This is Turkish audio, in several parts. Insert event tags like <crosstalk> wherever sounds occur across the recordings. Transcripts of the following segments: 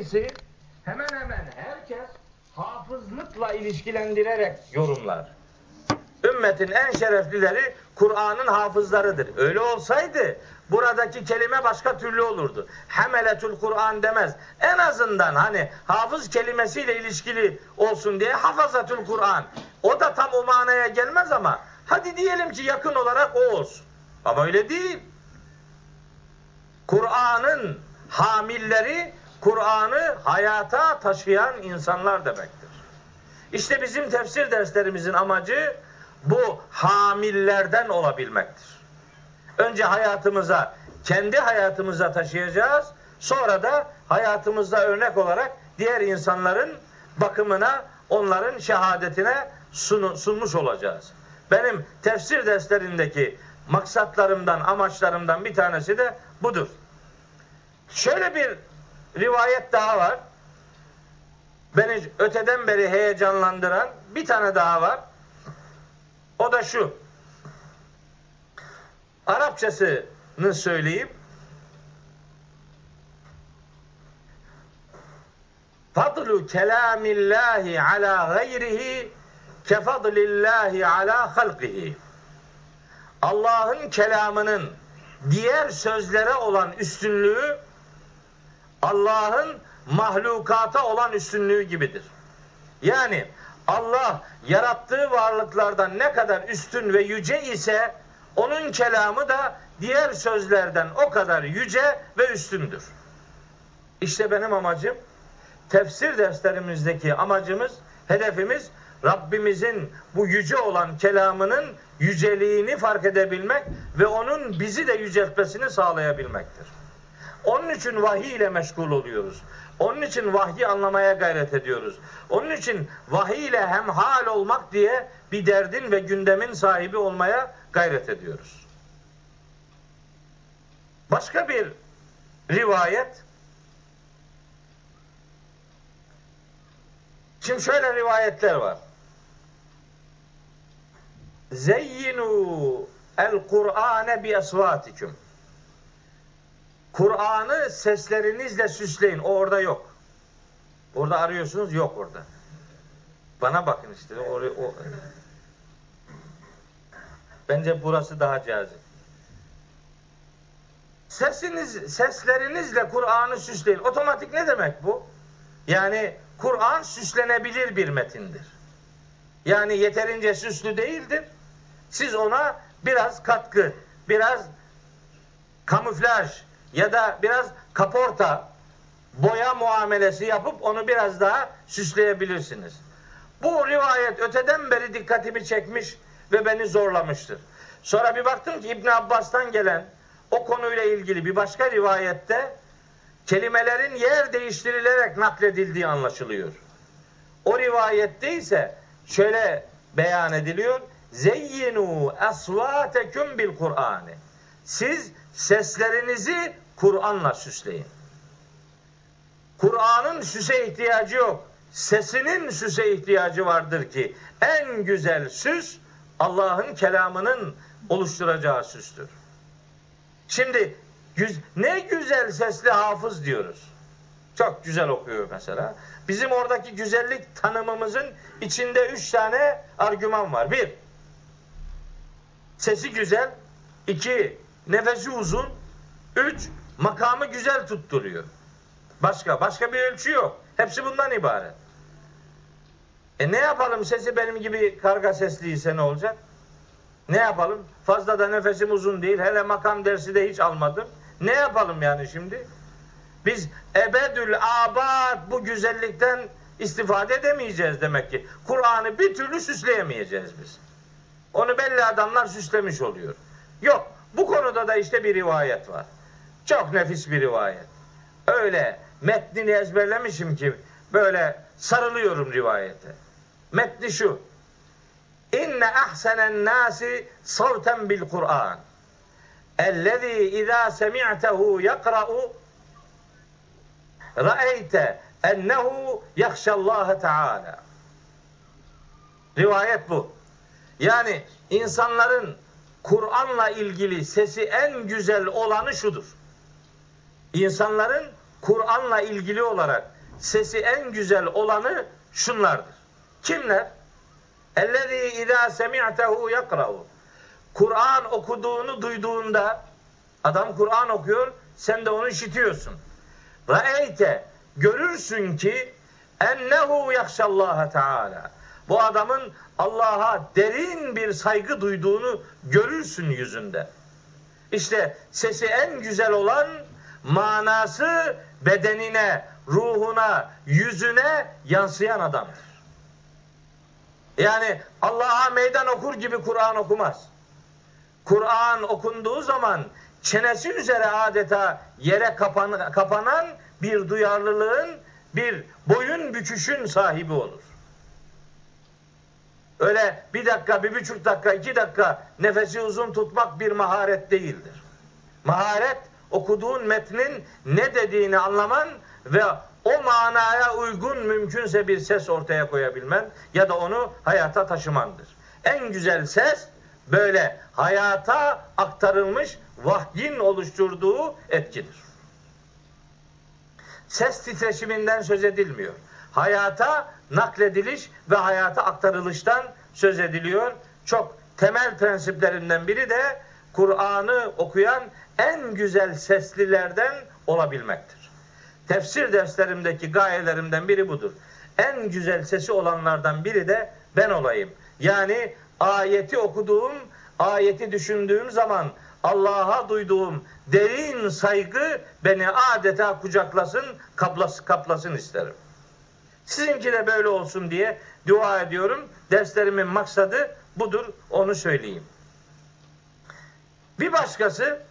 hadisi hemen hemen herkes hafızlıkla ilişkilendirerek yorumlar. Ümmetin en şereflileri Kur'an'ın hafızlarıdır. Öyle olsaydı buradaki kelime başka türlü olurdu. Hemeletül Kur'an demez. En azından hani hafız kelimesiyle ilişkili olsun diye hafazatül Kur'an. O da tam o manaya gelmez ama hadi diyelim ki yakın olarak o olsun. Ama öyle değil. Kur'an'ın hamilleri Kur'an'ı hayata taşıyan insanlar demektir. İşte bizim tefsir derslerimizin amacı bu hamillerden olabilmektir. Önce hayatımıza, kendi hayatımıza taşıyacağız. Sonra da hayatımızda örnek olarak diğer insanların bakımına, onların şehadetine sunmuş olacağız. Benim tefsir derslerindeki maksatlarımdan, amaçlarımdan bir tanesi de budur. Şöyle bir rivayet daha var. Beni öteden beri heyecanlandıran bir tane daha var. O da şu. Arapçasını söyleyeyim. Fadlu kelamillahi ala gayrihi kefadlillahi ala halqihi. Allah'ın kelamının diğer sözlere olan üstünlüğü Allah'ın mahlukata olan üstünlüğü gibidir. Yani Allah yarattığı varlıklardan ne kadar üstün ve yüce ise onun kelamı da diğer sözlerden o kadar yüce ve üstündür. İşte benim amacım tefsir derslerimizdeki amacımız, hedefimiz Rabbimizin bu yüce olan kelamının yüceliğini fark edebilmek ve onun bizi de yüceltmesini sağlayabilmektir. Onun için vahiy ile meşgul oluyoruz. Onun için vahyi anlamaya gayret ediyoruz. Onun için vahiy ile hemhal olmak diye bir derdin ve gündemin sahibi olmaya gayret ediyoruz. Başka bir rivayet Şimdi şöyle rivayetler var. Zeyyinu el Kur'ane bi esvatikum. Kur'an'ı seslerinizle süsleyin. O orada yok. Orada arıyorsunuz yok orada. Bana bakın işte. O, o. Bence burası daha cazip. Sesiniz, seslerinizle Kur'an'ı süsleyin. Otomatik ne demek bu? Yani Kur'an süslenebilir bir metindir. Yani yeterince süslü değildir. Siz ona biraz katkı, biraz kamuflaj, ya da biraz kaporta boya muamelesi yapıp onu biraz daha süsleyebilirsiniz. Bu rivayet öteden beri dikkatimi çekmiş ve beni zorlamıştır. Sonra bir baktım ki İbn Abbas'tan gelen o konuyla ilgili bir başka rivayette kelimelerin yer değiştirilerek nakledildiği anlaşılıyor. O rivayette ise şöyle beyan ediliyor. Zeyyinu asvateküm bil Kur'an'ı. Siz seslerinizi Kur'an'la süsleyin. Kur'an'ın süse ihtiyacı yok. Sesinin süse ihtiyacı vardır ki en güzel süs Allah'ın kelamının oluşturacağı süstür. Şimdi ne güzel sesli hafız diyoruz. Çok güzel okuyor mesela. Bizim oradaki güzellik tanımımızın içinde üç tane argüman var. Bir, sesi güzel. iki nefesi uzun. Üç, makamı güzel tutturuyor. Başka, başka bir ölçü yok. Hepsi bundan ibaret. E ne yapalım sesi benim gibi karga sesliyse ne olacak? Ne yapalım? Fazla da nefesim uzun değil. Hele makam dersi de hiç almadım. Ne yapalım yani şimdi? Biz ebedül abad bu güzellikten istifade edemeyeceğiz demek ki. Kur'an'ı bir türlü süsleyemeyeceğiz biz. Onu belli adamlar süslemiş oluyor. Yok. Bu konuda da işte bir rivayet var. Çok nefis bir rivayet. Öyle metnini ezberlemişim ki böyle sarılıyorum rivayete. Metni şu. İnne ahsenen nasi savten bil Kur'an. Ellezî izâ semi'tehu yakra'u ra'eyte ennehu yahşallâhe teâlâ. Rivayet bu. Yani insanların Kur'an'la ilgili sesi en güzel olanı şudur. İnsanların Kur'an'la ilgili olarak sesi en güzel olanı şunlardır. Kimler? Ellezî izâ semi'tehu yakra'u. Kur'an okuduğunu duyduğunda adam Kur'an okuyor, sen de onu işitiyorsun. Ra'eyte görürsün ki ennehu yakşallaha teala. Bu adamın Allah'a derin bir saygı duyduğunu görürsün yüzünde. İşte sesi en güzel olan manası bedenine, ruhuna, yüzüne yansıyan adamdır. Yani Allah'a meydan okur gibi Kur'an okumaz. Kur'an okunduğu zaman çenesi üzere adeta yere kapan, kapanan bir duyarlılığın, bir boyun büküşün sahibi olur. Öyle bir dakika, bir buçuk dakika, iki dakika nefesi uzun tutmak bir maharet değildir. Maharet okuduğun metnin ne dediğini anlaman ve o manaya uygun mümkünse bir ses ortaya koyabilmen ya da onu hayata taşımandır. En güzel ses böyle hayata aktarılmış vahyin oluşturduğu etkidir. Ses titreşiminden söz edilmiyor. Hayata naklediliş ve hayata aktarılıştan söz ediliyor. Çok temel prensiplerinden biri de Kur'an'ı okuyan en güzel seslilerden olabilmektir. Tefsir derslerimdeki gayelerimden biri budur. En güzel sesi olanlardan biri de ben olayım. Yani ayeti okuduğum, ayeti düşündüğüm zaman Allah'a duyduğum derin saygı beni adeta kucaklasın, kaplasın, kaplasın isterim. Sizinki de böyle olsun diye dua ediyorum. Derslerimin maksadı budur, onu söyleyeyim. Bir başkası,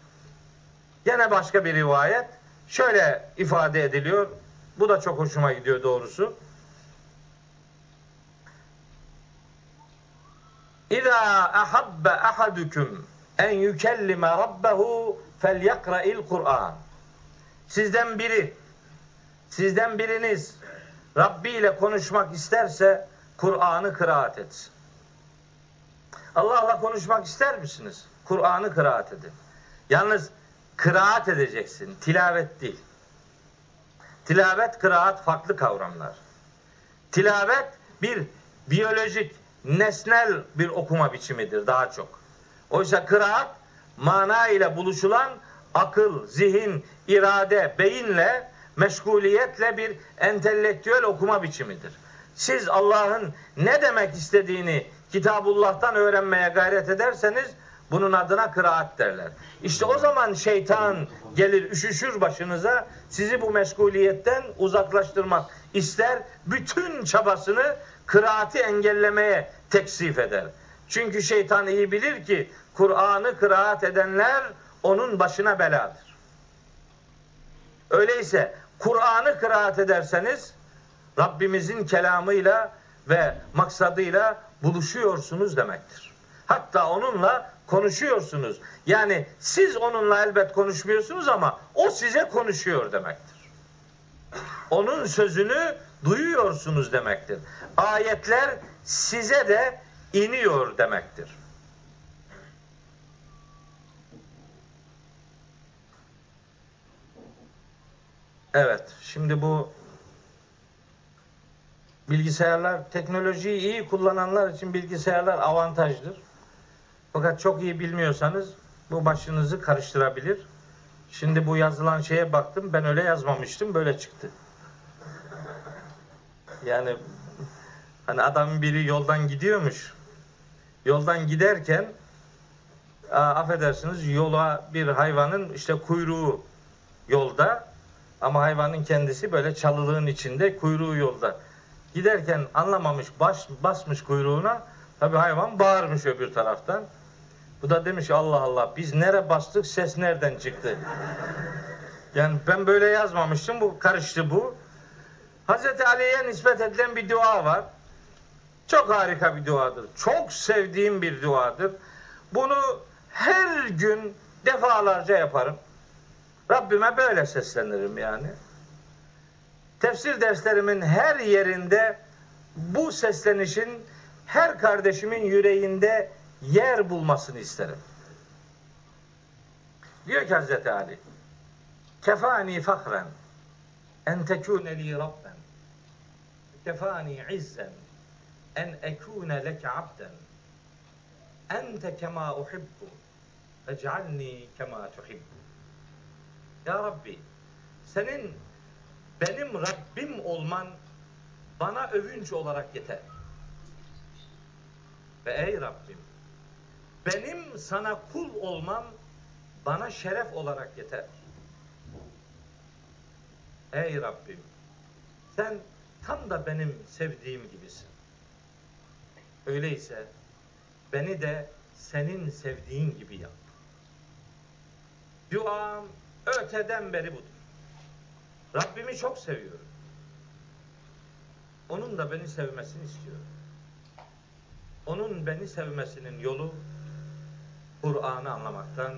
yine başka bir rivayet, şöyle ifade ediliyor. Bu da çok hoşuma gidiyor doğrusu. İza ahabbe ahadukum en yükellime rabbehu felyakra'il Kur'an. Sizden biri, sizden biriniz Rabbi ile konuşmak isterse Kur'an'ı kıraat etsin. Allah'la konuşmak ister misiniz? Kur'an'ı kıraat edin. Yalnız kıraat edeceksin, tilavet değil. Tilavet, kıraat farklı kavramlar. Tilavet bir biyolojik, nesnel bir okuma biçimidir daha çok. Oysa kıraat mana ile buluşulan akıl, zihin, irade, beyinle, meşguliyetle bir entelektüel okuma biçimidir. Siz Allah'ın ne demek istediğini Kitabullah'tan öğrenmeye gayret ederseniz bunun adına kıraat derler. İşte o zaman şeytan gelir üşüşür başınıza sizi bu meşguliyetten uzaklaştırmak ister. Bütün çabasını kıraati engellemeye teksif eder. Çünkü şeytan iyi bilir ki Kur'an'ı kıraat edenler onun başına beladır. Öyleyse Kur'an'ı kıraat ederseniz Rabbimizin kelamıyla ve maksadıyla buluşuyorsunuz demektir. Hatta onunla konuşuyorsunuz. Yani siz onunla elbet konuşmuyorsunuz ama o size konuşuyor demektir. Onun sözünü duyuyorsunuz demektir. Ayetler size de iniyor demektir. Evet, şimdi bu bilgisayarlar, teknolojiyi iyi kullananlar için bilgisayarlar avantajdır. Fakat çok iyi bilmiyorsanız bu başınızı karıştırabilir. Şimdi bu yazılan şeye baktım, ben öyle yazmamıştım, böyle çıktı. Yani hani adamın biri yoldan gidiyormuş. Yoldan giderken affedersiniz yola bir hayvanın işte kuyruğu yolda ama hayvanın kendisi böyle çalılığın içinde kuyruğu yolda. Giderken anlamamış baş, basmış kuyruğuna tabi hayvan bağırmış öbür taraftan. Bu da demiş Allah Allah biz nere bastık ses nereden çıktı? Yani ben böyle yazmamıştım bu karıştı bu. Hazreti Ali'ye nispet edilen bir dua var. Çok harika bir duadır. Çok sevdiğim bir duadır. Bunu her gün defalarca yaparım. Rabbime böyle seslenirim yani. Tefsir derslerimin her yerinde bu seslenişin her kardeşimin yüreğinde yer bulmasını isterim. Diyor ki Hazreti Ali, kefani fakren en tekune li rabben kefani izzen en ekune leke abden ente kema uhibbu fec'alni kema tuhibbu Ya Rabbi senin benim Rabbim olman bana övünç olarak yeter. Ve ey Rabbim benim sana kul olmam bana şeref olarak yeter. Ey Rabbim sen tam da benim sevdiğim gibisin. Öyleyse beni de senin sevdiğin gibi yap. Duam öteden beri budur. Rabbimi çok seviyorum. Onun da beni sevmesini istiyorum. Onun beni sevmesinin yolu Kur'an'ı anlamaktan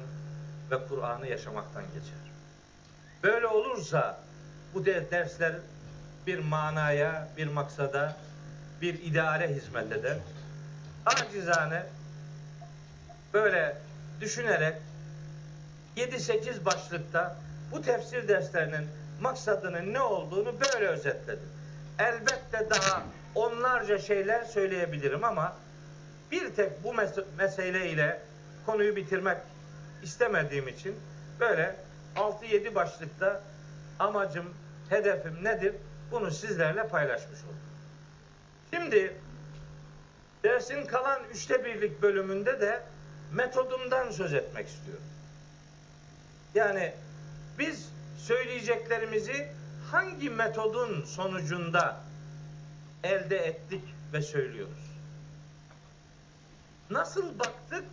ve Kur'an'ı yaşamaktan geçer. Böyle olursa bu dersler bir manaya, bir maksada, bir ideale hizmet eder. Acizane böyle düşünerek 7-8 başlıkta bu tefsir derslerinin maksadının ne olduğunu böyle özetledim. Elbette daha onlarca şeyler söyleyebilirim ama bir tek bu mes- meseleyle konuyu bitirmek istemediğim için böyle 6-7 başlıkta amacım, hedefim nedir? Bunu sizlerle paylaşmış oldum. Şimdi dersin kalan üçte birlik bölümünde de metodumdan söz etmek istiyorum. Yani biz söyleyeceklerimizi hangi metodun sonucunda elde ettik ve söylüyoruz? Nasıl baktık,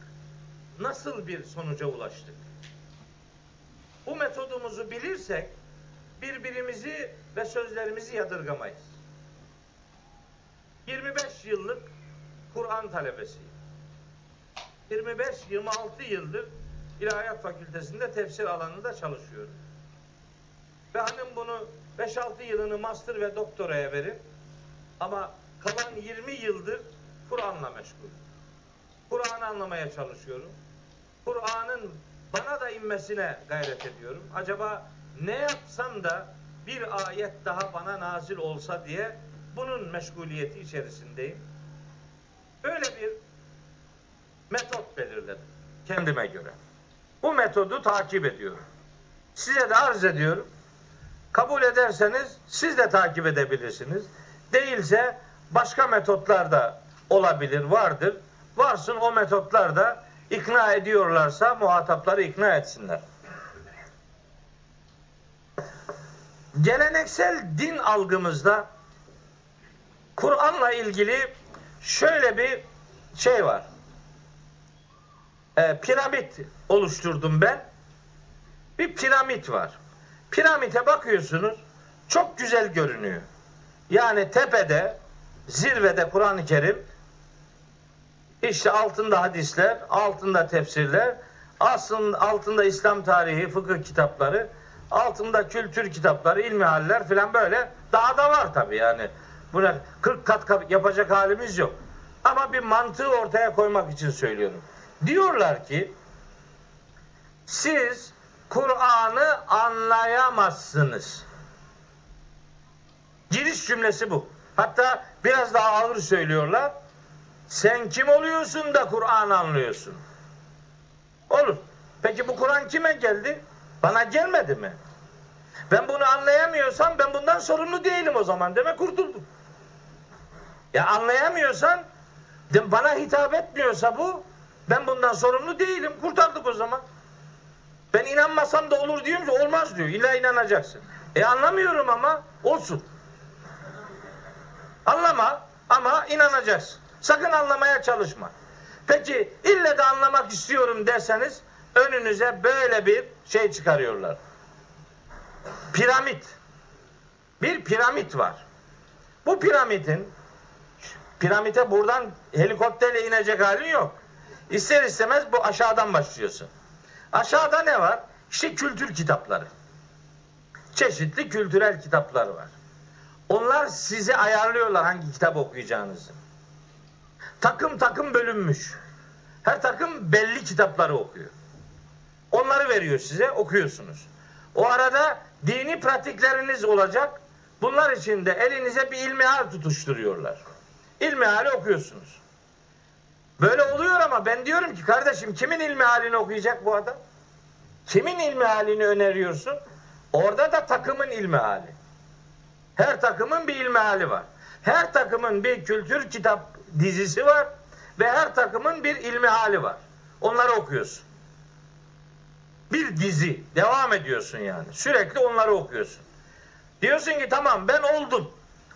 nasıl bir sonuca ulaştık? Bu metodumuzu bilirsek birbirimizi ve sözlerimizi yadırgamayız. 25 yıllık Kur'an talebesiyim. 25-26 yıldır İlahiyat Fakültesinde tefsir alanında çalışıyorum. Ve hanım bunu 5-6 yılını master ve doktoraya verir. Ama kalan 20 yıldır Kur'an'la meşgul. Kur'an'ı anlamaya çalışıyorum. Kur'an'ın bana da inmesine gayret ediyorum. Acaba ne yapsam da bir ayet daha bana nazil olsa diye bunun meşguliyeti içerisindeyim. Böyle bir metot belirledim kendime göre. Bu metodu takip ediyorum. Size de arz ediyorum. Kabul ederseniz siz de takip edebilirsiniz. Değilse başka metotlar da olabilir, vardır. Varsın o metotlar da ikna ediyorlarsa muhatapları ikna etsinler. Geleneksel din algımızda Kur'an'la ilgili şöyle bir şey var. Ee, piramit oluşturdum ben. Bir piramit var. Piramite bakıyorsunuz çok güzel görünüyor. Yani tepede, zirvede Kur'an-ı Kerim, işte altında hadisler, altında tefsirler, aslında altında İslam tarihi, fıkıh kitapları, altında kültür kitapları, ilmi haller filan böyle. Daha da var tabi yani. Buna 40 kat yapacak halimiz yok. Ama bir mantığı ortaya koymak için söylüyorum. Diyorlar ki siz Kur'an'ı anlayamazsınız. Giriş cümlesi bu. Hatta biraz daha ağır söylüyorlar. Sen kim oluyorsun da Kur'an anlıyorsun? Olur. Peki bu Kur'an kime geldi? Bana gelmedi mi? Ben bunu anlayamıyorsam ben bundan sorumlu değilim o zaman. Demek kurtuldum. Ya anlayamıyorsan bana hitap etmiyorsa bu ben bundan sorumlu değilim. Kurtardık o zaman. Ben inanmasam da olur diyorum olmaz diyor. İlla inanacaksın. E anlamıyorum ama olsun. Anlama ama inanacaksın. Sakın anlamaya çalışma. Peki ille de anlamak istiyorum derseniz önünüze böyle bir şey çıkarıyorlar. Piramit. Bir piramit var. Bu piramidin piramite buradan helikopterle inecek halin yok. İster istemez bu aşağıdan başlıyorsun. Aşağıda ne var? İşte kültür kitapları. Çeşitli kültürel kitaplar var. Onlar sizi ayarlıyorlar hangi kitap okuyacağınızı. Takım takım bölünmüş. Her takım belli kitapları okuyor. Onları veriyor size, okuyorsunuz. O arada dini pratikleriniz olacak. Bunlar için de elinize bir ilmihal tutuşturuyorlar. İlmihali okuyorsunuz. Böyle oluyor ama ben diyorum ki kardeşim kimin ilmihalini okuyacak bu adam? Kimin ilmihalini öneriyorsun? Orada da takımın ilmihali. Her takımın bir ilmihali var. Her takımın bir kültür kitap dizisi var ve her takımın bir ilmihali var. Onları okuyorsun. Bir dizi devam ediyorsun yani. Sürekli onları okuyorsun. Diyorsun ki tamam ben oldum.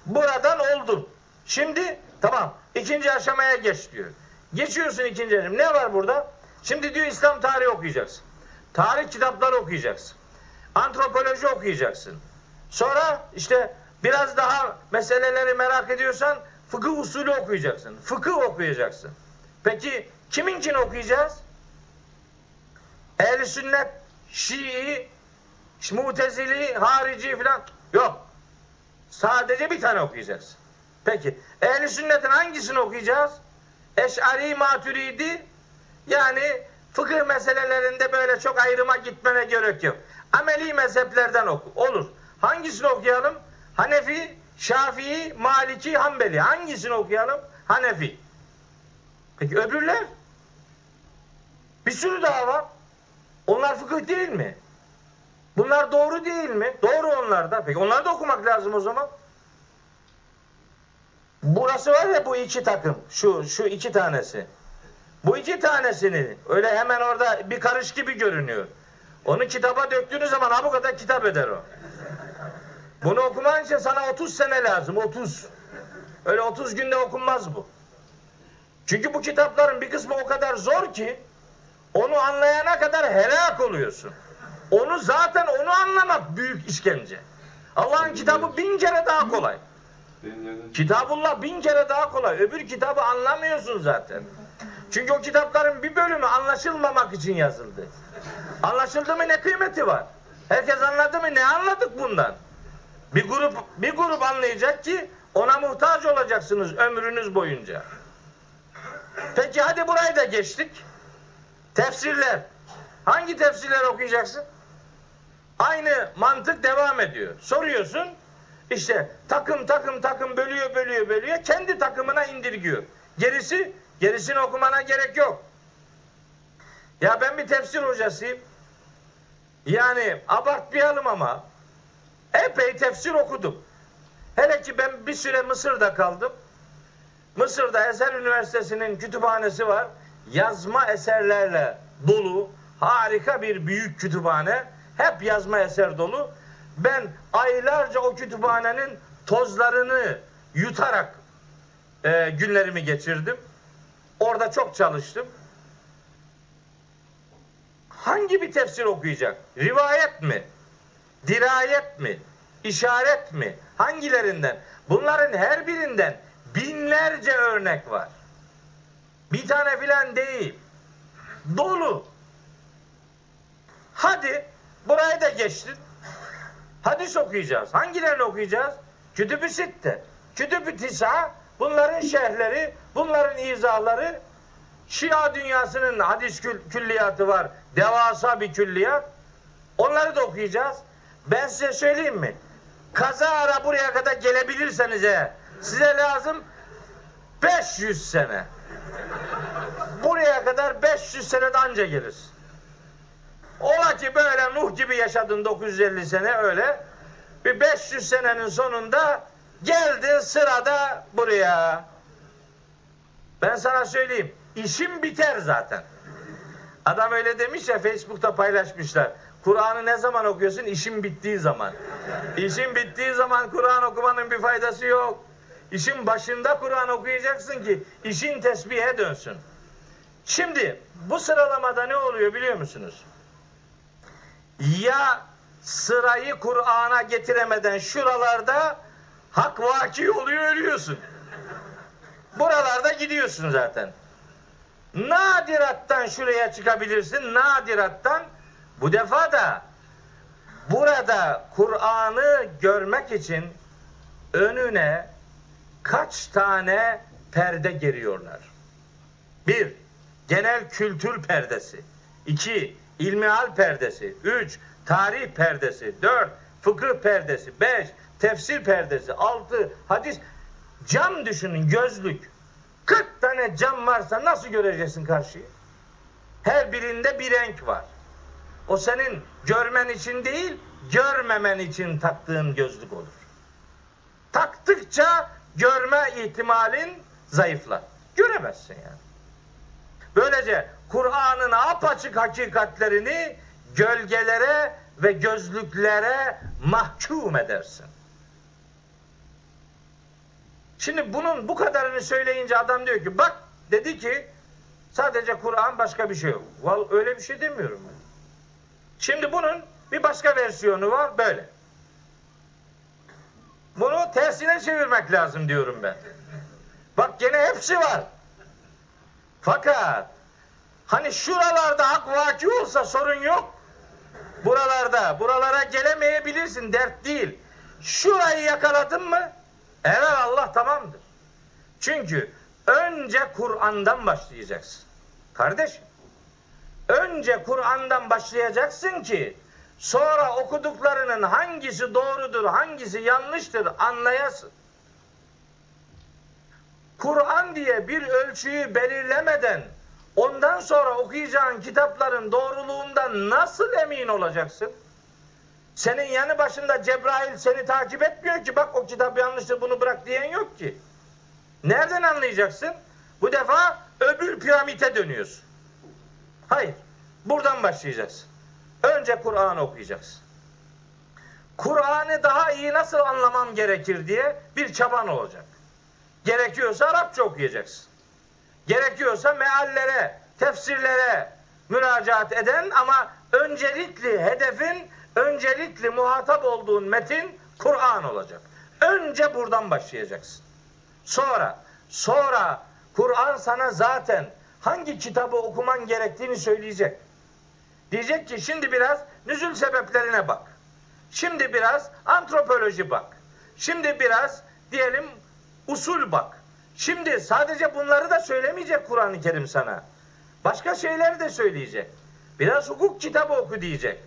Buradan oldum. Şimdi tamam ikinci aşamaya geç diyor. Geçiyorsun ikinci aşamaya. Ne var burada? Şimdi diyor İslam tarihi okuyacaksın. Tarih kitapları okuyacaksın. Antropoloji okuyacaksın. Sonra işte biraz daha meseleleri merak ediyorsan fıkıh usulü okuyacaksın. Fıkıh okuyacaksın. Peki kimin için okuyacağız? Ehl-i sünnet, Şii, Mutezili, harici falan yok. Sadece bir tane okuyacaksın. Peki ehl sünnetin hangisini okuyacağız? Eş'ari, Maturidi yani fıkıh meselelerinde böyle çok ayrıma gitmene gerek yok. Ameli mezheplerden oku. Olur. Hangisini okuyalım? Hanefi, Şafii, Maliki, Hanbeli. Hangisini okuyalım? Hanefi. Peki öbürler? Bir sürü daha var. Onlar fıkıh değil mi? Bunlar doğru değil mi? Doğru onlar da. Peki onları da okumak lazım o zaman. Burası var ya bu iki takım. Şu şu iki tanesi. Bu iki tanesini öyle hemen orada bir karış gibi görünüyor. Onu kitaba döktüğünüz zaman ha bu kadar kitap eder o. Bunu okuman için sana 30 sene lazım. 30. Öyle 30 günde okunmaz bu. Çünkü bu kitapların bir kısmı o kadar zor ki onu anlayana kadar helak oluyorsun. Onu zaten onu anlamak büyük işkence. Allah'ın kitabı bin kere daha kolay. Kitabullah bin kere daha kolay. Öbür kitabı anlamıyorsun zaten. Çünkü o kitapların bir bölümü anlaşılmamak için yazıldı. Anlaşıldı mı ne kıymeti var? Herkes anladı mı ne anladık bundan? Bir grup bir grup anlayacak ki ona muhtaç olacaksınız ömrünüz boyunca. Peki hadi burayı da geçtik. Tefsirler. Hangi tefsirler okuyacaksın? Aynı mantık devam ediyor. Soruyorsun. İşte takım takım takım bölüyor bölüyor bölüyor. Kendi takımına indirgiyor. Gerisi gerisini okumana gerek yok. Ya ben bir tefsir hocasıyım. Yani abartmayalım ama epey tefsir okudum. Hele ki ben bir süre Mısır'da kaldım. Mısır'da Eser Üniversitesi'nin kütüphanesi var. Yazma eserlerle dolu harika bir büyük kütüphane. Hep yazma eser dolu. Ben aylarca o kütüphanenin tozlarını yutarak e, günlerimi geçirdim. Orada çok çalıştım. Hangi bir tefsir okuyacak? Rivayet mi? Dirayet mi? İşaret mi? Hangilerinden? Bunların her birinden binlerce örnek var. Bir tane filan değil. Dolu. Hadi burayı da geçtin. Hadis okuyacağız. Hangilerini okuyacağız? Kütüb-ü Sitte. Kütüb-ü Tisa bunların şerhleri, bunların izahları Şia dünyasının hadis külliyatı var. Devasa bir külliyat. Onları da okuyacağız. Ben size söyleyeyim mi? Kaza ara buraya kadar gelebilirseniz eğer size lazım 500 sene. Buraya kadar 500 senede anca gelir. Ola ki böyle Nuh gibi yaşadın 950 sene öyle. Bir 500 senenin sonunda geldin sırada buraya. Ben sana söyleyeyim. işim biter zaten. Adam öyle demiş ya Facebook'ta paylaşmışlar. Kur'an'ı ne zaman okuyorsun? İşin bittiği zaman. İşin bittiği zaman Kur'an okumanın bir faydası yok. İşin başında Kur'an okuyacaksın ki işin tesbihe dönsün. Şimdi bu sıralamada ne oluyor biliyor musunuz? Ya sırayı Kur'an'a getiremeden şuralarda hak vaki oluyor ölüyorsun. Buralarda gidiyorsun zaten. Nadirattan şuraya çıkabilirsin. Nadirattan bu defa da burada Kur'an'ı görmek için önüne kaç tane perde geriyorlar? Bir, genel kültür perdesi. İki, ilmihal perdesi. Üç, tarih perdesi. Dört, fıkıh perdesi. Beş, tefsir perdesi. Altı, hadis. Cam düşünün, gözlük. 40 tane cam varsa nasıl göreceksin karşıyı? Her birinde bir renk var. O senin görmen için değil, görmemen için taktığın gözlük olur. Taktıkça görme ihtimalin zayıflar. Göremezsin yani. Böylece Kur'an'ın apaçık hakikatlerini gölgelere ve gözlüklere mahkum edersin. Şimdi bunun bu kadarını söyleyince adam diyor ki bak dedi ki sadece Kur'an başka bir şey yok. Vallahi öyle bir şey demiyorum ben. Şimdi bunun bir başka versiyonu var böyle. Bunu tersine çevirmek lazım diyorum ben. Bak gene hepsi var. Fakat hani şuralarda hak vaki olsa sorun yok. Buralarda, buralara gelemeyebilirsin dert değil. Şurayı yakaladın mı? Evet Allah tamamdır. Çünkü önce Kur'an'dan başlayacaksın. Kardeşim. Önce Kur'an'dan başlayacaksın ki sonra okuduklarının hangisi doğrudur, hangisi yanlıştır anlayasın. Kur'an diye bir ölçüyü belirlemeden ondan sonra okuyacağın kitapların doğruluğundan nasıl emin olacaksın? Senin yanı başında Cebrail seni takip etmiyor ki bak o kitap yanlıştır bunu bırak diyen yok ki. Nereden anlayacaksın? Bu defa öbür piramite dönüyorsun. Hayır. Buradan başlayacaksın. Önce Kur'an'ı okuyacaksın. Kur'an'ı daha iyi nasıl anlamam gerekir diye bir çaban olacak. Gerekiyorsa Arapça okuyacaksın. Gerekiyorsa meallere, tefsirlere müracaat eden ama öncelikli hedefin, öncelikli muhatap olduğun metin Kur'an olacak. Önce buradan başlayacaksın. Sonra, sonra Kur'an sana zaten hangi kitabı okuman gerektiğini söyleyecek. Diyecek ki şimdi biraz nüzül sebeplerine bak. Şimdi biraz antropoloji bak. Şimdi biraz diyelim usul bak. Şimdi sadece bunları da söylemeyecek Kur'an-ı Kerim sana. Başka şeyler de söyleyecek. Biraz hukuk kitabı oku diyecek.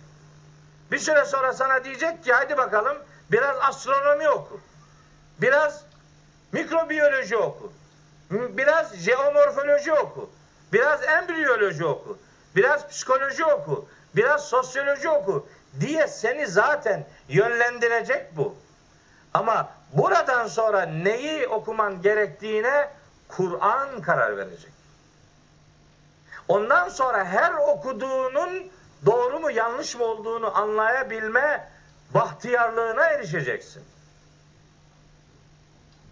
Bir süre sonra sana diyecek ki hadi bakalım biraz astronomi oku. Biraz mikrobiyoloji oku. Biraz jeomorfoloji oku. Biraz embriyoloji oku. Biraz psikoloji oku. Biraz sosyoloji oku diye seni zaten yönlendirecek bu. Ama buradan sonra neyi okuman gerektiğine Kur'an karar verecek. Ondan sonra her okuduğunun doğru mu yanlış mı olduğunu anlayabilme bahtiyarlığına erişeceksin.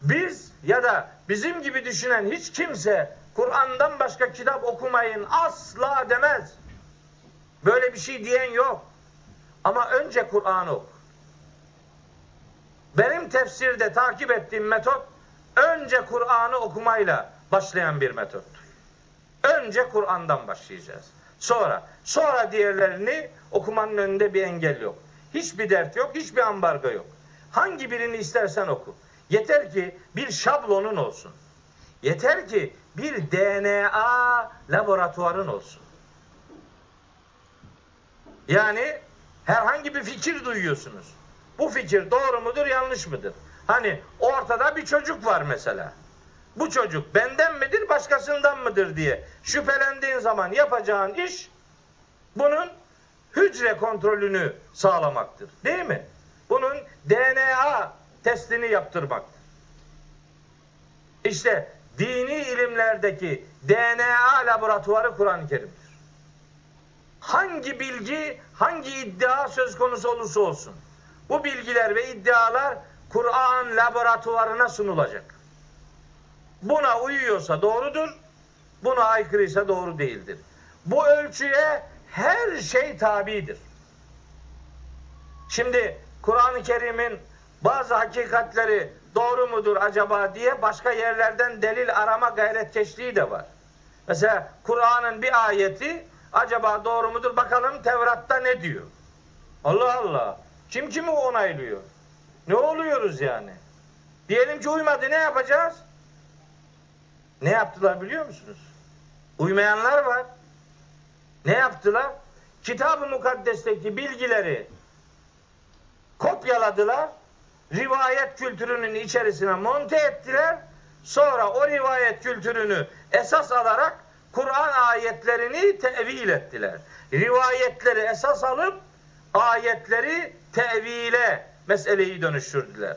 Biz ya da bizim gibi düşünen hiç kimse Kur'an'dan başka kitap okumayın asla demez. Böyle bir şey diyen yok. Ama önce Kur'an'ı oku. Benim tefsirde takip ettiğim metot önce Kur'an'ı okumayla başlayan bir metottur. Önce Kur'an'dan başlayacağız. Sonra, sonra diğerlerini okumanın önünde bir engel yok. Hiçbir dert yok, hiçbir ambargo yok. Hangi birini istersen oku. Yeter ki bir şablonun olsun. Yeter ki bir DNA laboratuvarın olsun. Yani herhangi bir fikir duyuyorsunuz. Bu fikir doğru mudur, yanlış mıdır? Hani ortada bir çocuk var mesela. Bu çocuk benden midir, başkasından mıdır diye şüphelendiğin zaman yapacağın iş bunun hücre kontrolünü sağlamaktır. Değil mi? Bunun DNA testini yaptırmaktır. İşte dini ilimlerdeki DNA laboratuvarı Kur'an-ı Kerim'dir. Hangi bilgi, hangi iddia söz konusu olursa olsun bu bilgiler ve iddialar Kur'an laboratuvarına sunulacak. Buna uyuyorsa doğrudur, buna aykırıysa doğru değildir. Bu ölçüye her şey tabidir. Şimdi Kur'an-ı Kerim'in bazı hakikatleri doğru mudur acaba diye başka yerlerden delil arama gayretkeşliği de var. Mesela Kur'an'ın bir ayeti acaba doğru mudur bakalım Tevrat'ta ne diyor? Allah Allah. Kim kimi onaylıyor? Ne oluyoruz yani? Diyelim ki uymadı ne yapacağız? Ne yaptılar biliyor musunuz? Uymayanlar var. Ne yaptılar? Kitab-ı Mukaddes'teki bilgileri kopyaladılar. Rivayet kültürünün içerisine monte ettiler. Sonra o rivayet kültürünü esas alarak Kur'an ayetlerini tevil ettiler. Rivayetleri esas alıp ayetleri tevile meseleyi dönüştürdüler.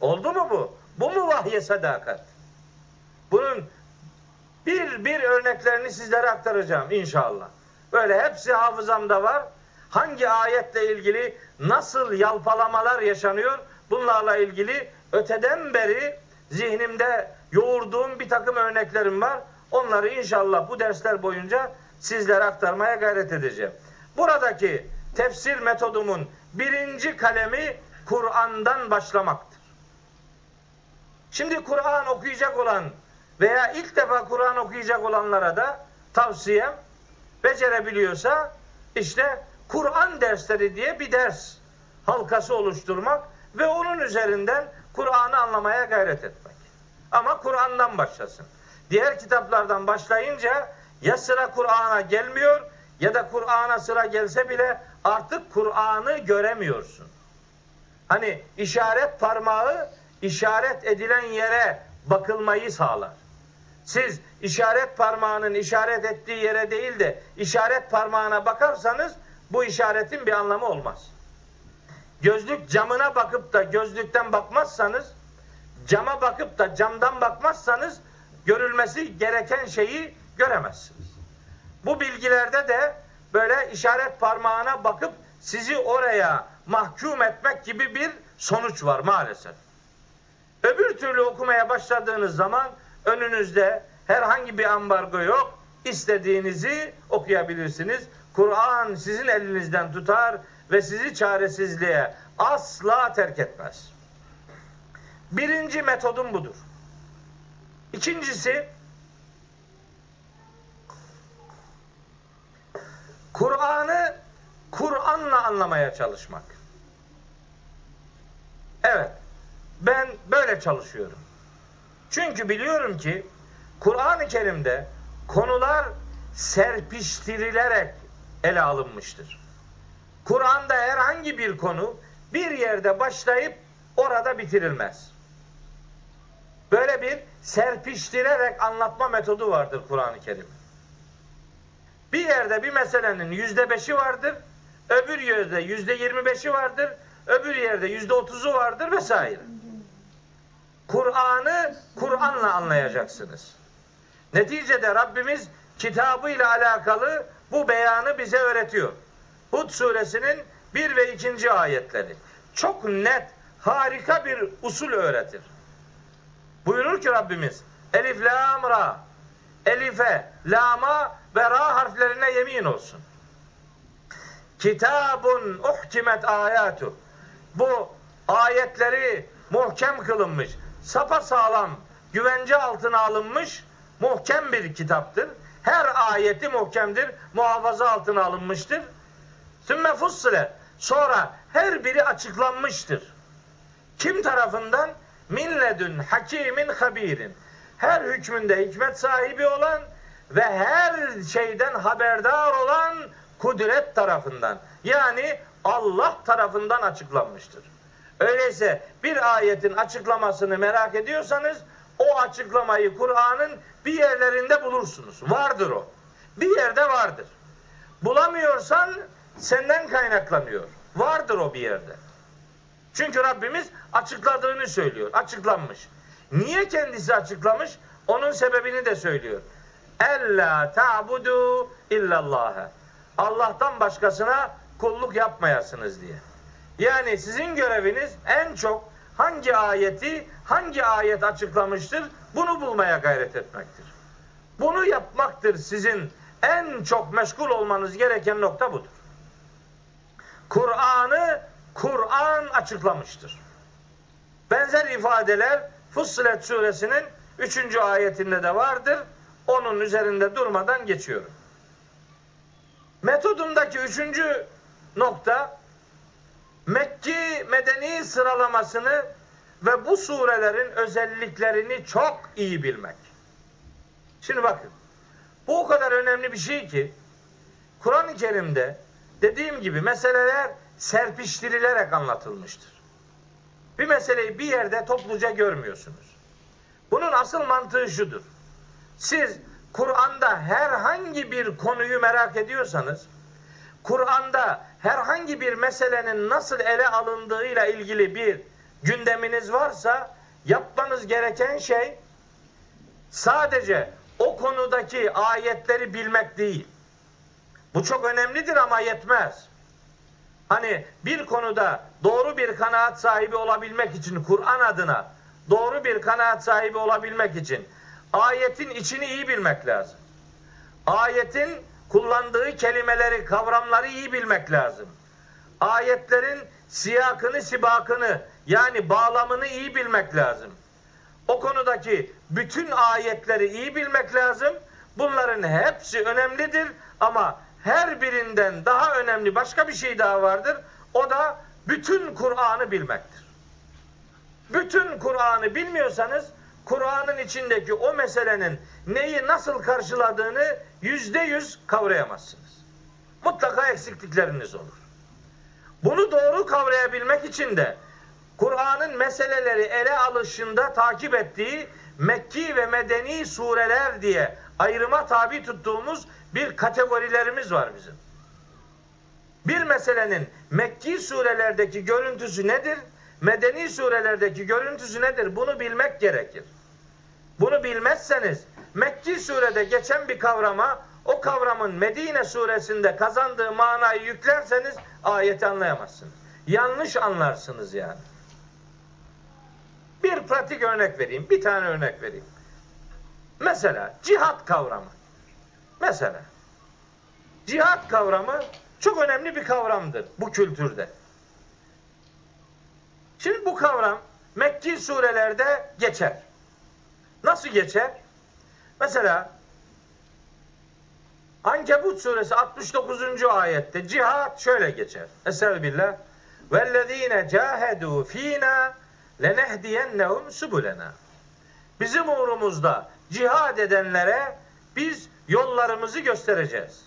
Oldu mu bu? Bu mu vahye sadakat? Bunun bir bir örneklerini sizlere aktaracağım inşallah. Böyle hepsi hafızamda var. Hangi ayetle ilgili nasıl yalpalamalar yaşanıyor bunlarla ilgili öteden beri zihnimde yoğurduğum bir takım örneklerim var. Onları inşallah bu dersler boyunca sizlere aktarmaya gayret edeceğim. Buradaki tefsir metodumun birinci kalemi Kur'an'dan başlamaktır. Şimdi Kur'an okuyacak olan veya ilk defa Kur'an okuyacak olanlara da tavsiyem becerebiliyorsa işte Kur'an dersleri diye bir ders halkası oluşturmak ve onun üzerinden Kur'an'ı anlamaya gayret etmek. Ama Kur'an'dan başlasın. Diğer kitaplardan başlayınca ya sıra Kur'an'a gelmiyor ya da Kur'an'a sıra gelse bile artık Kur'an'ı göremiyorsun. Hani işaret parmağı işaret edilen yere bakılmayı sağlar. Siz işaret parmağının işaret ettiği yere değil de işaret parmağına bakarsanız bu işaretin bir anlamı olmaz. Gözlük camına bakıp da gözlükten bakmazsanız, cama bakıp da camdan bakmazsanız görülmesi gereken şeyi göremezsiniz. Bu bilgilerde de böyle işaret parmağına bakıp sizi oraya mahkum etmek gibi bir sonuç var maalesef. Öbür türlü okumaya başladığınız zaman önünüzde herhangi bir ambargo yok. İstediğinizi okuyabilirsiniz. Kur'an sizin elinizden tutar ve sizi çaresizliğe asla terk etmez. Birinci metodum budur. İkincisi Kur'an'ı Kur'an'la anlamaya çalışmak. Evet. Ben böyle çalışıyorum. Çünkü biliyorum ki Kur'an-ı Kerim'de konular serpiştirilerek ele alınmıştır. Kur'an'da herhangi bir konu bir yerde başlayıp orada bitirilmez. Böyle bir serpiştirerek anlatma metodu vardır Kur'an-ı Kerim. Bir yerde bir meselenin yüzde beşi vardır, öbür yerde yüzde yirmi beşi vardır, öbür yerde yüzde otuzu vardır vesaire. Kur'an'ı Kur'an'la anlayacaksınız. Neticede Rabbimiz kitabıyla alakalı bu beyanı bize öğretiyor. Hud suresinin bir ve ikinci ayetleri. Çok net, harika bir usul öğretir. Buyurur ki Rabbimiz Elif, Lam, Ra Elife, Lama ve Ra harflerine yemin olsun. Kitabun uhkimet ayatu. Bu ayetleri muhkem kılınmış, sapa sağlam, güvence altına alınmış muhkem bir kitaptır. Her ayeti muhkemdir, muhafaza altına alınmıştır. Sümme fussile. Sonra her biri açıklanmıştır. Kim tarafından? Minledün hakimin habirin. Her hükmünde hikmet sahibi olan ve her şeyden haberdar olan kudret tarafından. Yani Allah tarafından açıklanmıştır. Öyleyse bir ayetin açıklamasını merak ediyorsanız o açıklamayı Kur'an'ın bir yerlerinde bulursunuz. Vardır o. Bir yerde vardır. Bulamıyorsan senden kaynaklanıyor. Vardır o bir yerde. Çünkü Rabbimiz açıkladığını söylüyor. Açıklanmış. Niye kendisi açıklamış? Onun sebebini de söylüyor. Ella ta'budu illallah. Allah'tan başkasına kulluk yapmayasınız diye. Yani sizin göreviniz en çok hangi ayeti, hangi ayet açıklamıştır bunu bulmaya gayret etmektir. Bunu yapmaktır sizin en çok meşgul olmanız gereken nokta budur. Kur'an'ı Kur'an açıklamıştır. Benzer ifadeler Fussilet suresinin 3. ayetinde de vardır. Onun üzerinde durmadan geçiyorum. Metodumdaki üçüncü nokta Mekki medeni sıralamasını ve bu surelerin özelliklerini çok iyi bilmek. Şimdi bakın. Bu o kadar önemli bir şey ki Kur'an-ı Kerim'de dediğim gibi meseleler serpiştirilerek anlatılmıştır. Bir meseleyi bir yerde topluca görmüyorsunuz. Bunun asıl mantığı şudur. Siz Kur'an'da herhangi bir konuyu merak ediyorsanız, Kur'an'da herhangi bir meselenin nasıl ele alındığıyla ilgili bir gündeminiz varsa yapmanız gereken şey sadece o konudaki ayetleri bilmek değil. Bu çok önemlidir ama yetmez. Hani bir konuda doğru bir kanaat sahibi olabilmek için Kur'an adına doğru bir kanaat sahibi olabilmek için ayetin içini iyi bilmek lazım. Ayetin kullandığı kelimeleri, kavramları iyi bilmek lazım. Ayetlerin siyakını, sibakını yani bağlamını iyi bilmek lazım. O konudaki bütün ayetleri iyi bilmek lazım. Bunların hepsi önemlidir ama her birinden daha önemli başka bir şey daha vardır. O da bütün Kur'an'ı bilmektir. Bütün Kur'an'ı bilmiyorsanız Kur'an'ın içindeki o meselenin neyi nasıl karşıladığını yüzde yüz kavrayamazsınız. Mutlaka eksiklikleriniz olur. Bunu doğru kavrayabilmek için de Kur'an'ın meseleleri ele alışında takip ettiği Mekki ve Medeni sureler diye ayrıma tabi tuttuğumuz bir kategorilerimiz var bizim. Bir meselenin Mekki surelerdeki görüntüsü nedir? Medeni surelerdeki görüntüsü nedir? Bunu bilmek gerekir. Bunu bilmezseniz Mekki surede geçen bir kavrama o kavramın Medine suresinde kazandığı manayı yüklerseniz ayeti anlayamazsınız. Yanlış anlarsınız yani. Bir pratik örnek vereyim. Bir tane örnek vereyim. Mesela cihat kavramı. Mesela cihat kavramı çok önemli bir kavramdır bu kültürde. Şimdi bu kavram Mekki surelerde geçer. Nasıl geçer? Mesela Ankebut suresi 69. ayette cihat şöyle geçer. Estağfirullah. Vellezine cahedu fina lenehdiyennehum subulena. Bizim uğrumuzda cihad edenlere biz yollarımızı göstereceğiz.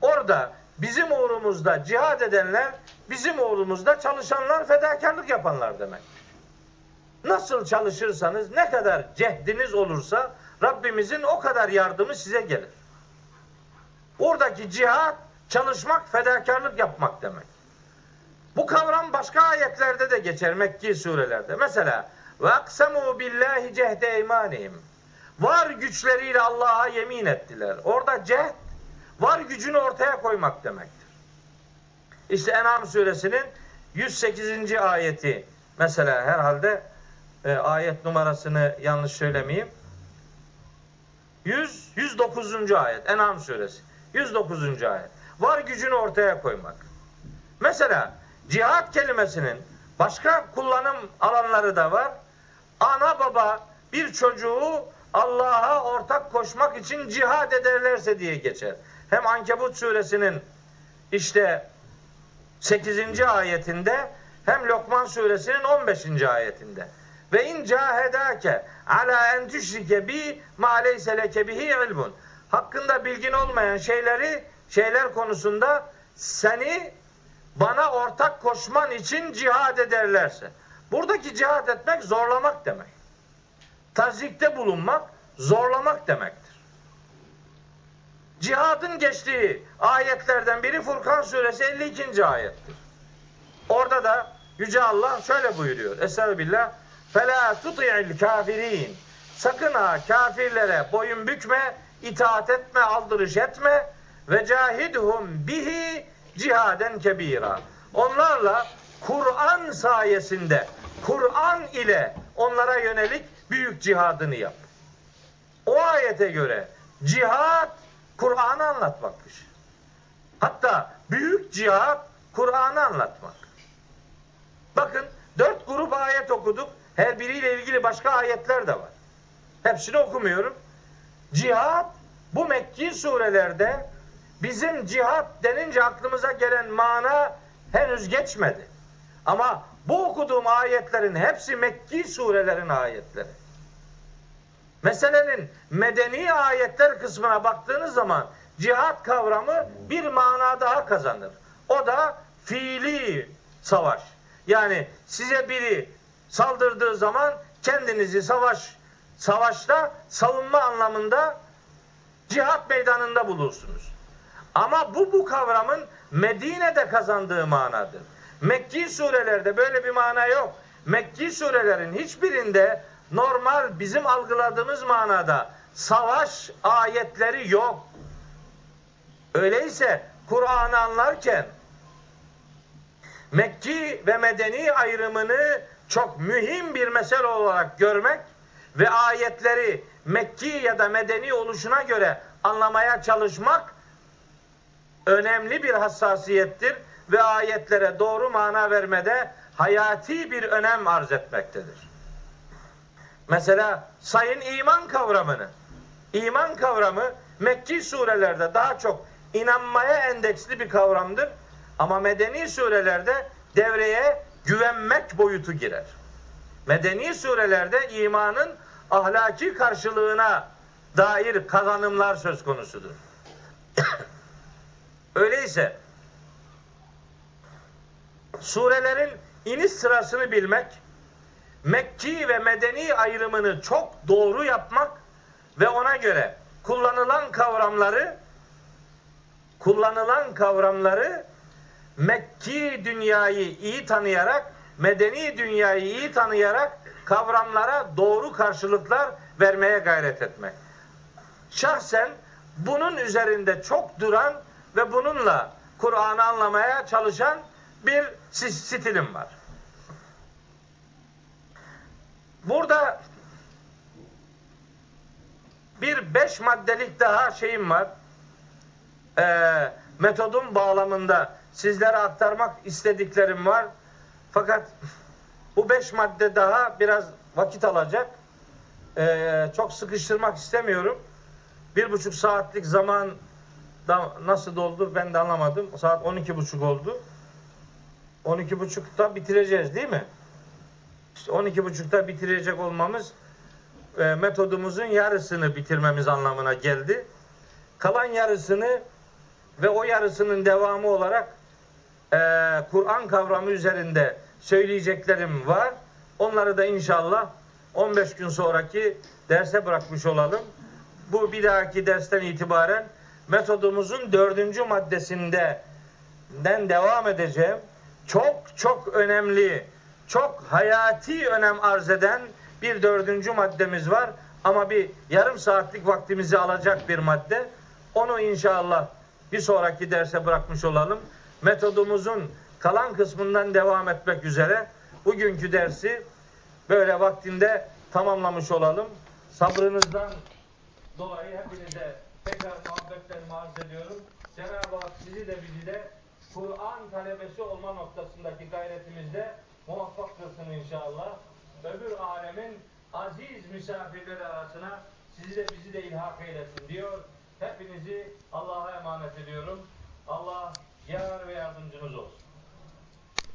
Orada bizim uğrumuzda cihad edenler, bizim uğrumuzda çalışanlar, fedakarlık yapanlar demek. Nasıl çalışırsanız, ne kadar cehdiniz olursa Rabbimizin o kadar yardımı size gelir. Oradaki cihad çalışmak, fedakarlık yapmak demek. Bu kavram başka ayetlerde de geçer Mekki surelerde. Mesela ve aksemu billahi cehde imanihim. Var güçleriyle Allah'a yemin ettiler. Orada cehd var gücünü ortaya koymak demektir. İşte En'am suresinin 108. ayeti mesela herhalde e, ayet numarasını yanlış söylemeyeyim. 100 109. ayet En'am suresi. 109. ayet. Var gücünü ortaya koymak. Mesela cihat kelimesinin başka kullanım alanları da var. Ana baba bir çocuğu Allah'a ortak koşmak için cihad ederlerse diye geçer. Hem Ankebut suresinin işte 8. ayetinde hem Lokman suresinin 15. ayetinde. Ve in cahedake ala en tüşrike bi ma leyse leke bihi ilmun. Hakkında bilgin olmayan şeyleri şeyler konusunda seni bana ortak koşman için cihad ederlerse. Buradaki cihad etmek zorlamak demek. Tazikte bulunmak zorlamak demektir. Cihadın geçtiği ayetlerden biri Furkan suresi 52. ayettir. Orada da Yüce Allah şöyle buyuruyor. Estağfirullah. Fela tuti'il kafirin. Sakın ha kafirlere boyun bükme, itaat etme, aldırış etme ve cahidhum bihi cihaden kebira. Onlarla Kur'an sayesinde, Kur'an ile onlara yönelik büyük cihadını yap. O ayete göre cihad Kur'an'ı anlatmakmış. Hatta büyük cihat Kur'an'ı anlatmak. Bakın dört grup ayet okuduk. Her biriyle ilgili başka ayetler de var. Hepsini okumuyorum. Cihat bu Mekki surelerde bizim cihat denince aklımıza gelen mana henüz geçmedi. Ama bu okuduğum ayetlerin hepsi Mekki surelerin ayetleri. Meselenin medeni ayetler kısmına baktığınız zaman cihat kavramı bir mana daha kazanır. O da fiili savaş. Yani size biri saldırdığı zaman kendinizi savaş savaşta savunma anlamında cihat meydanında bulursunuz. Ama bu bu kavramın Medine'de kazandığı manadır. Mekki surelerde böyle bir mana yok. Mekki surelerin hiçbirinde normal bizim algıladığımız manada savaş ayetleri yok. Öyleyse Kur'an'ı anlarken Mekki ve Medeni ayrımını çok mühim bir mesele olarak görmek ve ayetleri Mekki ya da Medeni oluşuna göre anlamaya çalışmak önemli bir hassasiyettir ve ayetlere doğru mana vermede hayati bir önem arz etmektedir. Mesela sayın iman kavramını. İman kavramı Mekki surelerde daha çok inanmaya endeksli bir kavramdır. Ama medeni surelerde devreye güvenmek boyutu girer. Medeni surelerde imanın ahlaki karşılığına dair kazanımlar söz konusudur. <coughs> Öyleyse surelerin iniş sırasını bilmek, Mekki ve Medeni ayrımını çok doğru yapmak ve ona göre kullanılan kavramları kullanılan kavramları Mekki dünyayı iyi tanıyarak, Medeni dünyayı iyi tanıyarak kavramlara doğru karşılıklar vermeye gayret etmek. Şahsen bunun üzerinde çok duran ve bununla Kur'an'ı anlamaya çalışan bir stilim var. Burada bir beş maddelik daha şeyim var. Ee, metodun bağlamında sizlere aktarmak istediklerim var. Fakat bu beş madde daha biraz vakit alacak. Ee, çok sıkıştırmak istemiyorum. Bir buçuk saatlik zaman da nasıl doldu ben de anlamadım. Saat on iki buçuk oldu. On iki buçukta bitireceğiz değil mi? İşte on iki buçukta bitirecek olmamız e, metodumuzun yarısını bitirmemiz anlamına geldi. Kalan yarısını ve o yarısının devamı olarak e, Kur'an kavramı üzerinde söyleyeceklerim var. Onları da inşallah 15 gün sonraki derse bırakmış olalım. Bu bir dahaki dersten itibaren metodumuzun dördüncü maddesinde den devam edeceğim. Çok çok önemli, çok hayati önem arz eden bir dördüncü maddemiz var. Ama bir yarım saatlik vaktimizi alacak bir madde. Onu inşallah bir sonraki derse bırakmış olalım. Metodumuzun kalan kısmından devam etmek üzere bugünkü dersi böyle vaktinde tamamlamış olalım. Sabrınızdan dolayı hepinize tekrar muhabbetlerimi arz ediyorum. Cenab-ı Hak sizi de bizi de Kur'an talebesi olma noktasındaki gayretimizde muvaffak kılsın inşallah. Öbür alemin aziz misafirleri arasına sizi de bizi de ilhak eylesin diyor. Hepinizi Allah'a emanet ediyorum. Allah yar ve yardımcınız olsun.